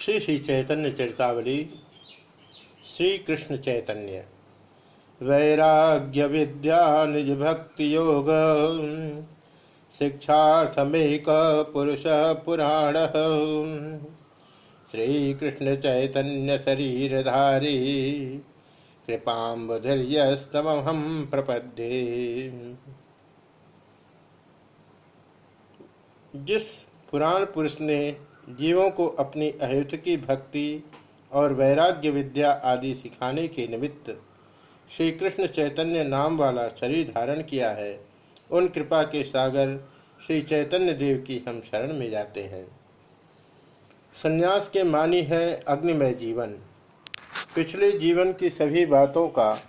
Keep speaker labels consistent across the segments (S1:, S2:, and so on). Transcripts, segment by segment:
S1: श्री श्री चैतन्य चरितावली, श्री कृष्ण चैतन्य। वैराग्य विद्या निज भक्ति योग, शिक्षार्थमेक पुरुष पुराण। श्री कृष्ण चैतन्य शरीरधारी कृपाम्बुधर्यस्तमहम प्रपद्ये। जिस पुराण पुरुष ने जीवों को अपनी अहेतुकी भक्ति और वैराग्य विद्या आदि सिखाने के निमित्त श्री कृष्ण चैतन्य नाम वाला शरीर धारण किया है। उन कृपा के सागर श्री चैतन्य देव की हम शरण में जाते हैं। संन्यास के मानी है अग्निमय जीवन। पिछले जीवन की सभी बातों का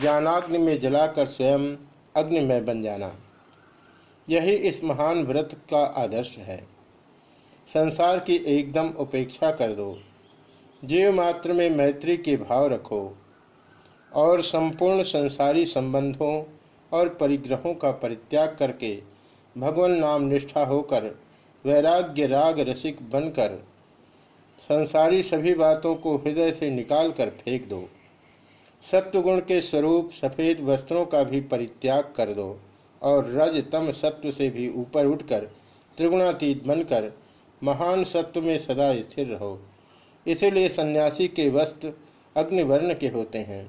S1: ज्ञानाग्नि में जलाकर स्वयं अग्निमय बन जाना। यही इस महान व्रत का आदर्श है। संसार की एकदम उपेक्षा कर दो। जीव मात्र में मैत्री के भाव रखो और संपूर्ण संसारी संबंधों और परिग्रहों का परित्याग करके भगवान नाम निष्ठा होकर वैराग्य राग रसिक बनकर संसारी सभी बातों को हृदय से निकाल कर फेंक दो। सत्वगुण के स्वरूप सफ़ेद वस्त्रों का भी परित्याग कर दो और रज तम सत्व से भी ऊपर उठकर त्रिगुणातीत बनकर महान सत्व में सदा स्थिर रहो। इसीलिए सन्यासी के वस्त्र अग्निवर्ण के होते हैं,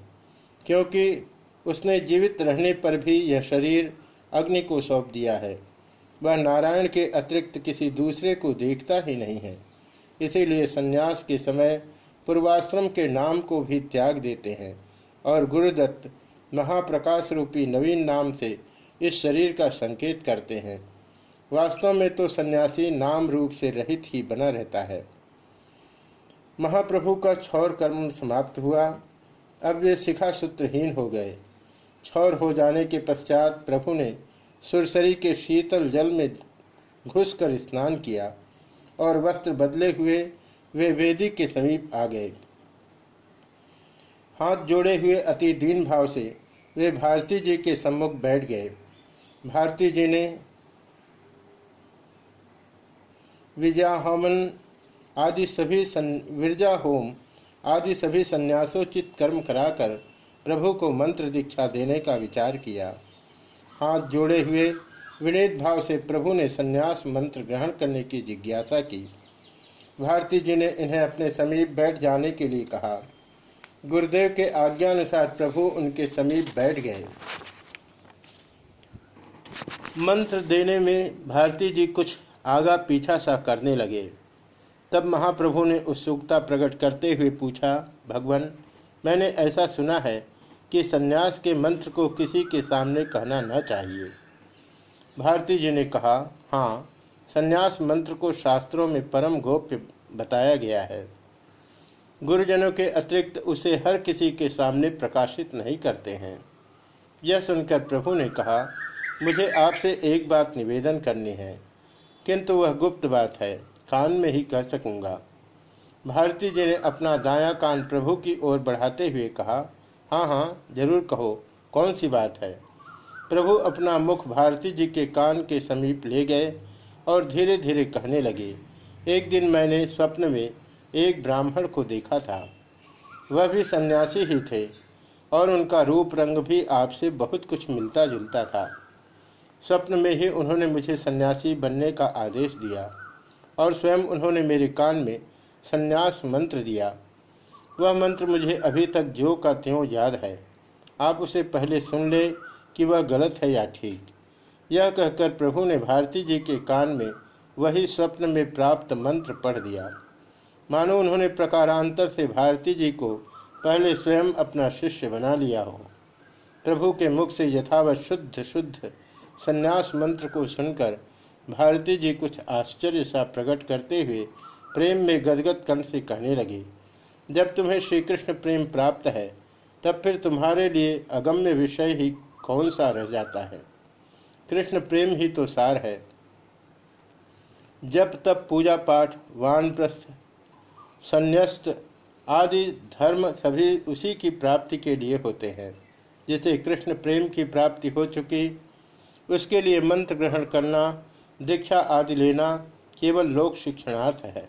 S1: क्योंकि उसने जीवित रहने पर भी यह शरीर अग्नि को सौंप दिया है। वह नारायण के अतिरिक्त किसी दूसरे को देखता ही नहीं है। इसीलिए सन्यास के समय पूर्वाश्रम के नाम को भी त्याग देते हैं और गुरुदत्त महाप्रकाश रूपी नवीन नाम से इस शरीर का संकेत करते हैं। वास्तव में तो सन्यासी नाम रूप से रहित ही बना रहता है। महाप्रभु का छौर कर्म समाप्त हुआ। अब वे शिखा सूत्रहीन हो गए। छौर हो जाने के पश्चात प्रभु ने सुरसरी के शीतल जल में घुसकर स्नान किया और वस्त्र बदले हुए वे वेदी के समीप आ गए। हाथ जोड़े हुए अति दीन भाव से वे भारती जी के सम्मुख बैठ गए। भारती जी ने विजया आदि सभी विरजा होम, आदि सभी संन्यासोचित कर्म कराकर प्रभु को मंत्र दीक्षा देने का विचार किया। हाथ जोड़े हुए विनीत भाव से प्रभु ने संन्यास मंत्र ग्रहण करने की जिज्ञासा की। भारती जी ने इन्हें अपने समीप बैठ जाने के लिए कहा। गुरुदेव के आज्ञानुसार प्रभु उनके समीप बैठ गए। मंत्र देने में भारती जी कुछ आगा पीछा सा करने लगे। तब महाप्रभु ने उत्सुकता प्रकट करते हुए पूछा, भगवान, मैंने ऐसा सुना है कि सन्यास के मंत्र को किसी के सामने कहना न चाहिए। भारती जी ने कहा हाँ सन्यास मंत्र को शास्त्रों में परम गोप्य बताया गया है। गुरुजनों के अतिरिक्त उसे हर किसी के सामने प्रकाशित नहीं करते हैं। यह सुनकर प्रभु ने कहा, मुझे आपसे एक बात निवेदन करनी है। किंतु वह गुप्त बात है, कान में ही कह सकूँगा। भारती जी ने अपना दाया कान प्रभु की ओर बढ़ाते हुए कहा हाँ हाँ ज़रूर कहो, कौन सी बात है? प्रभु अपना मुख भारती जी के कान के समीप ले गए और धीरे धीरे कहने लगे, एक दिन मैंने स्वप्न में एक ब्राह्मण को देखा था। वह भी सन्यासी ही थे और उनका रूप रंग भी आपसे बहुत कुछ मिलता जुलता था। स्वप्न में ही उन्होंने मुझे सन्यासी बनने का आदेश दिया और स्वयं उन्होंने मेरे कान में सन्यास मंत्र दिया। वह मंत्र मुझे अभी तक ज्यो का त्यों याद है। आप उसे पहले सुन ले कि वह गलत है या ठीक। यह कहकर प्रभु ने भारती जी के कान में वही स्वप्न में प्राप्त मंत्र पढ़ दिया। मानो उन्होंने प्रकारांतर से भारती जी को पहले स्वयं अपना शिष्य बना लिया हो। प्रभु के मुख से यथावत शुद्ध शुद्ध संन्यास मंत्र को सुनकर भारती जी कुछ आश्चर्य सा प्रकट करते हुए प्रेम में गदगद कर्ण से कहने लगे, जब तुम्हें श्री कृष्ण प्रेम प्राप्त है, तब फिर तुम्हारे लिए अगम्य विषय ही कौन सा रह जाता है? कृष्ण प्रेम ही तो सार है। जब तब पूजा पाठ वानप्रस्थ संन्यास्त आदि धर्म सभी उसी की प्राप्ति के लिए होते हैं, जिसे कृष्ण प्रेम की प्राप्ति हो चुकी उसके लिए मंत्र ग्रहण करना, दीक्षा आदि लेना केवल लोक शिक्षणार्थ है।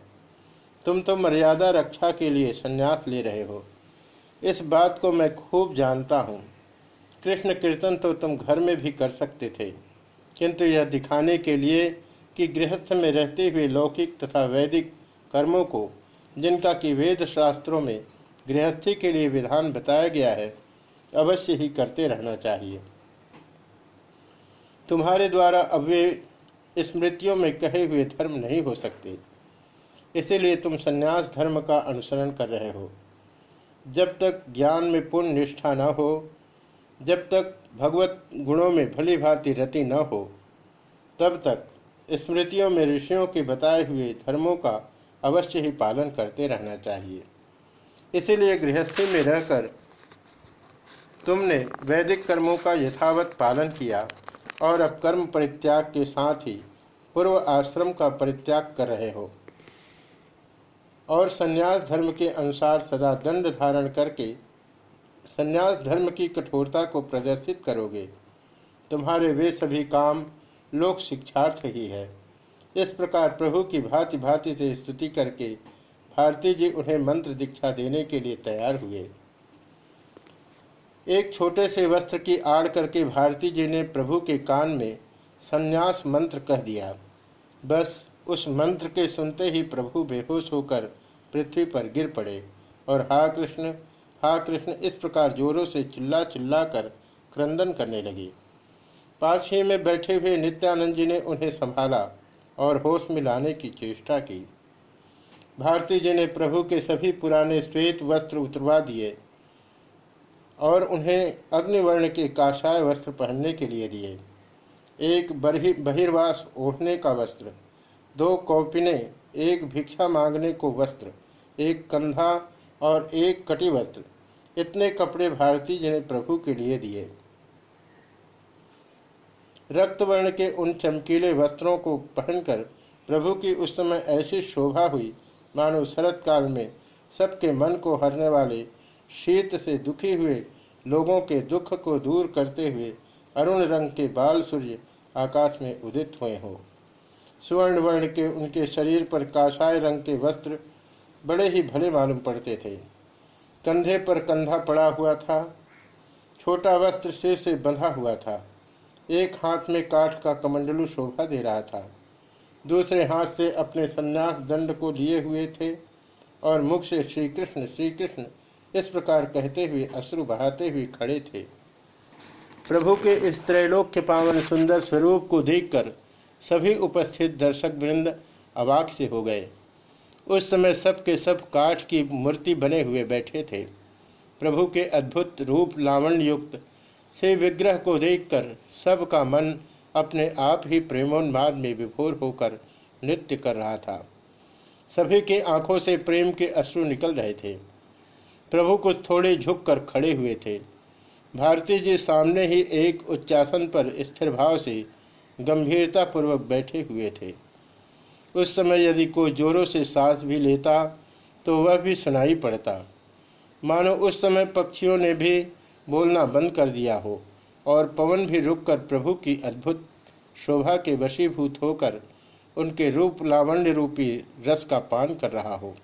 S1: तुम तो मर्यादा रक्षा के लिए संन्यास ले रहे हो। इस बात को मैं खूब जानता हूँ। कृष्ण कीर्तन तो तुम घर में भी कर सकते थे, किंतु यह दिखाने के लिए कि गृहस्थ में रहते हुए लौकिक तथा वैदिक कर्मों को, जिनका कि वेद शास्त्रों में गृहस्थी के लिए विधान बताया गया है, अवश्य ही करते रहना चाहिए। तुम्हारे द्वारा अब वे स्मृतियों में कहे हुए धर्म नहीं हो सकते। इसीलिए तुम संन्यास धर्म का अनुसरण कर रहे हो। जब तक ज्ञान में पूर्ण निष्ठा न हो, जब तक भगवत गुणों में भली भांति रति न हो, तब तक स्मृतियों में ऋषियों के बताए हुए धर्मों का अवश्य ही पालन करते रहना चाहिए। इसीलिए गृहस्थी में रहकर तुमने वैदिक कर्मों का यथावत पालन किया। और अब कर्म परित्याग के साथ ही पूर्व आश्रम का परित्याग कर रहे हो। और संन्यास धर्म के अनुसार सदा दंड धारण करके संन्यास धर्म की कठोरता को प्रदर्शित करोगे। तुम्हारे वे सभी काम लोक शिक्षार्थ ही है। इस प्रकार प्रभु की भांति भांति से स्तुति करके भारती जी उन्हें मंत्र दीक्षा देने के लिए तैयार हुए। एक छोटे से वस्त्र की आड़ करके भारती जी ने प्रभु के कान में संन्यास मंत्र कह दिया। बस उस मंत्र के सुनते ही प्रभु बेहोश होकर पृथ्वी पर गिर पड़े और हा कृष्ण हा कृष्ण इस प्रकार जोरों से चिल्ला चिल्ला कर क्रंदन करने लगे। पास ही में बैठे हुए नित्यानंद जी ने उन्हें संभाला और होश में लाने की चेष्टा की। भारती जी ने प्रभु के सभी पुराने श्वेत वस्त्र उतरवा दिए और उन्हें अग्निवर्ण के काषाय वस्त्र पहनने के लिए दिए। एक बहिर्वास ओढ़ने का वस्त्र, दो कौपिने, एक भिक्षा मांगने को वस्त्र, एक कंधा और एक कटी वस्त्र, इतने कपड़े भारती जी ने प्रभु के लिए दिए। रक्तवर्ण के उन चमकीले वस्त्रों को पहनकर प्रभु की उस समय ऐसी शोभा हुई, मानो शरत काल में सबके मन को हरने वाले शीत से दुखी हुए, लोगों के दुख को दूर करते हुए अरुण रंग के बाल सूर्य आकाश में उदित हुए हों। स्वर्ण वर्ण के उनके शरीर पर काशाय रंग के वस्त्र बड़े ही भले मालूम पड़ते थे। कंधे पर कंधा पड़ा हुआ था, छोटा वस्त्र सिर से बंधा हुआ था। एक हाथ में काठ का कमंडलू शोभा दे रहा था। दूसरे हाथ से अपने संन्यास दंड को लिए हुए थे और मुख से श्री कृष्ण श्री कृष्ण इस प्रकार कहते हुए, अश्रु बहाते हुए खड़े थे। प्रभु के इस त्रैलोक के पावन सुंदर स्वरूप को देखकर सभी उपस्थित दर्शक वृंद अवाक से हो गए। उस समय सब के सब काठ की मूर्ति बने हुए बैठे थे। प्रभु के अद्भुत रूप लावण्य युक्त से विग्रह को देखकर सबका मन अपने आप ही प्रेमोन्माद में विभोर होकर नृत्य कर रहा था। सभी के आँखों से प्रेम के अश्रु निकल रहे थे। प्रभु कुछ थोड़े झुक कर खड़े हुए थे। भारती जी सामने ही एक उच्चासन पर स्थिर भाव से गंभीरता पूर्वक बैठे हुए थे। उस समय यदि कोई जोरों से सांस भी लेता तो वह भी सुनाई पड़ता। मानो उस समय पक्षियों ने भी बोलना बंद कर दिया हो, और पवन भी रुककर प्रभु की अद्भुत शोभा के वशीभूत होकर उनके रूप लावण्य रूपी रस का पान कर रहा हो।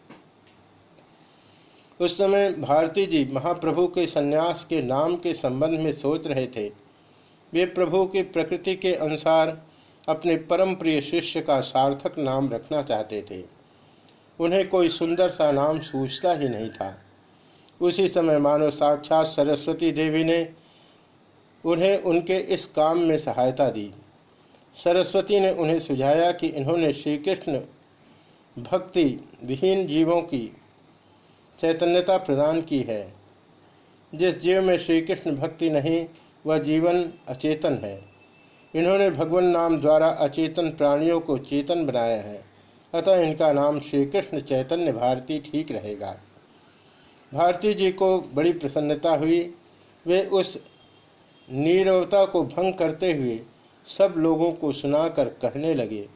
S1: उस समय भारती जी महाप्रभु के सन्यास के नाम के संबंध में सोच रहे थे। वे प्रभु की प्रकृति के अनुसार अपने परम प्रिय शिष्य का सार्थक नाम रखना चाहते थे। उन्हें कोई सुंदर सा नाम सूझता ही नहीं था। उसी समय मानो साक्षात सरस्वती देवी ने उन्हें उनके इस काम में सहायता दी। सरस्वती ने उन्हें सुझाया कि इन्होंने श्री कृष्ण भक्ति विहीन जीवों की चैतन्यता प्रदान की है। जिस जीव में श्री कृष्ण भक्ति नहीं, वह जीवन अचेतन है। इन्होंने भगवान नाम द्वारा अचेतन प्राणियों को चेतन बनाया है। अतः इनका नाम श्री कृष्ण चैतन्य भारती ठीक रहेगा। भारती जी को बड़ी प्रसन्नता हुई। वे उस नीरवता को भंग करते हुए सब लोगों को सुनाकर कहने लगे।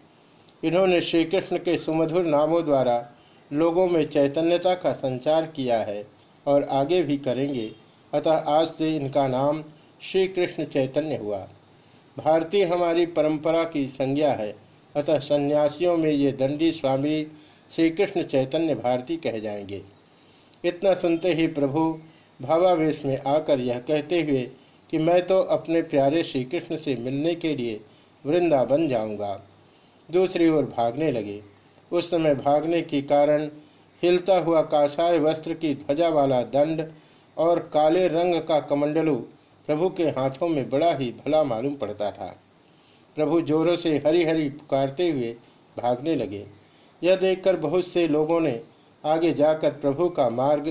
S1: इन्होंने श्री कृष्ण के सुमधुर नामों द्वारा लोगों में चैतन्यता का संचार किया है और आगे भी करेंगे। अतः आज से इनका नाम श्री कृष्ण चैतन्य हुआ। भारतीय हमारी परंपरा की संज्ञा है। अतः सन्यासियों में ये दंडी स्वामी श्री कृष्ण चैतन्य भारती कह जाएँगे। इतना सुनते ही प्रभु भावावेश में आकर यह कहते हुए कि मैं तो अपने प्यारे श्री कृष्ण से मिलने के लिए वृंदावन जाऊँगा। दूसरी ओर भागने लगे। उस समय भागने के कारण हिलता हुआ काशाय वस्त्र की ध्वजा वाला दंड और काले रंग का कमंडलू प्रभु के हाथों में बड़ा ही भला मालूम पड़ता था। प्रभु जोरों से हरी हरी पुकारते हुए भागने लगे। यह देखकर बहुत से लोगों ने आगे जाकर प्रभु का मार्ग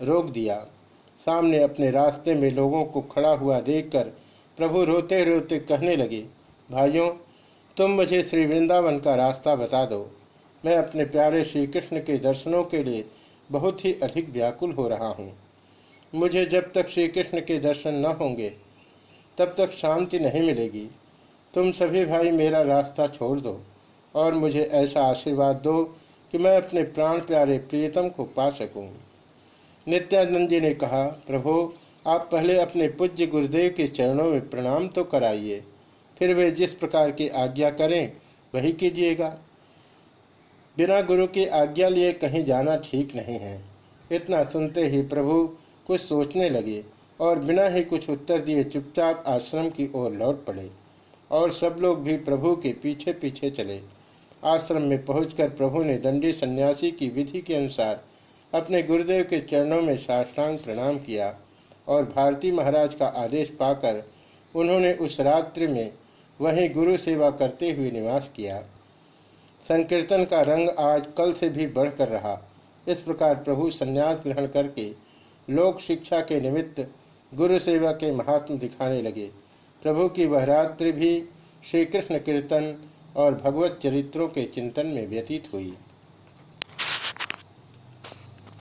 S1: रोक दिया। सामने अपने रास्ते में लोगों को खड़ा हुआ देखकर प्रभु रोते रोते कहने लगे, भाइयों, तुम मुझे श्री वृंदावन का रास्ता बता दो। मैं अपने प्यारे श्री कृष्ण के दर्शनों के लिए बहुत ही अधिक व्याकुल हो रहा हूँ। मुझे जब तक श्री कृष्ण के दर्शन न होंगे, तब तक शांति नहीं मिलेगी। तुम सभी भाई मेरा रास्ता छोड़ दो और मुझे ऐसा आशीर्वाद दो कि मैं अपने प्राण प्यारे प्रियतम को पा सकूँ। नित्यानंद जी ने कहा, प्रभो, आप पहले अपने पूज्य गुरुदेव के चरणों में प्रणाम तो कराइए, फिर वे जिस प्रकार की आज्ञा करें, वही कीजिएगा। बिना गुरु की आज्ञा लिए कहीं जाना ठीक नहीं है। इतना सुनते ही प्रभु कुछ सोचने लगे और बिना ही कुछ उत्तर दिए चुपचाप आश्रम की ओर लौट पड़े और सब लोग भी प्रभु के पीछे पीछे चले। आश्रम में पहुंचकर प्रभु ने दंडी सन्यासी की विधि के अनुसार अपने गुरुदेव के चरणों में साष्टांग प्रणाम किया और भारती महाराज का आदेश पाकर उन्होंने उस रात्रि में वहीं गुरु सेवा करते हुए निवास किया। संकीर्तन का रंग आज कल से भी बढ़कर रहा। इस प्रकार प्रभु संन्यास ग्रहण करके लोक शिक्षा के निमित्त गुरु सेवा के महात्म दिखाने लगे। प्रभु की वह रात्रि भी श्री कृष्ण कीर्तन और भगवत चरित्रों के चिंतन में व्यतीत हुई।